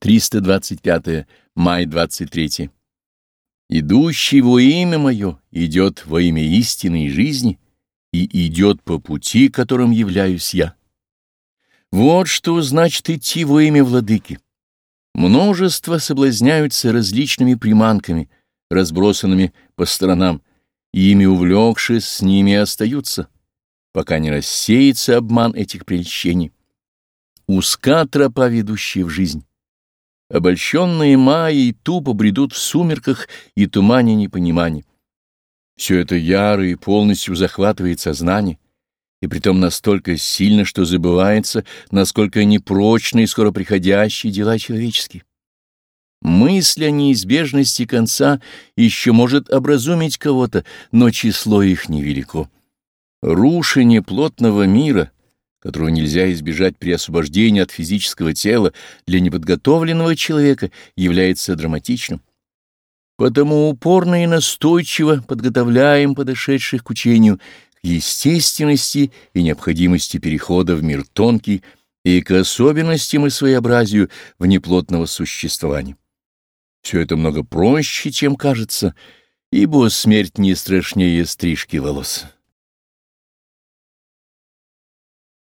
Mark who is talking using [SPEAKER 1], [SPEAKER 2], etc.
[SPEAKER 1] 325. Май 23. Идущий во имя Мое идет во имя истинной жизни и идет по пути, которым являюсь Я. Вот что значит идти во имя Владыки. Множество соблазняются различными приманками, разбросанными по сторонам, и ими увлекшись, с ними остаются, пока не рассеется обман этих прельщений. Узка тропа, ведущая в жизнь. Обольщенные Майей тупо бредут в сумерках и тумане непонимания. Все это яро и полностью захватывает сознание, и притом настолько сильно, что забывается, насколько непрочны и скоро приходящие дела человеческие. Мысль о неизбежности конца еще может образумить кого-то, но число их невелико. Рушение плотного мира — которого нельзя избежать при освобождении от физического тела, для неподготовленного человека является драматичным. Потому упорно и настойчиво подготовляем подошедших к учению к естественности и необходимости перехода в мир тонкий и к особенностям и своеобразию внеплотного существования. Все это много проще, чем кажется, ибо смерть не страшнее стрижки волос.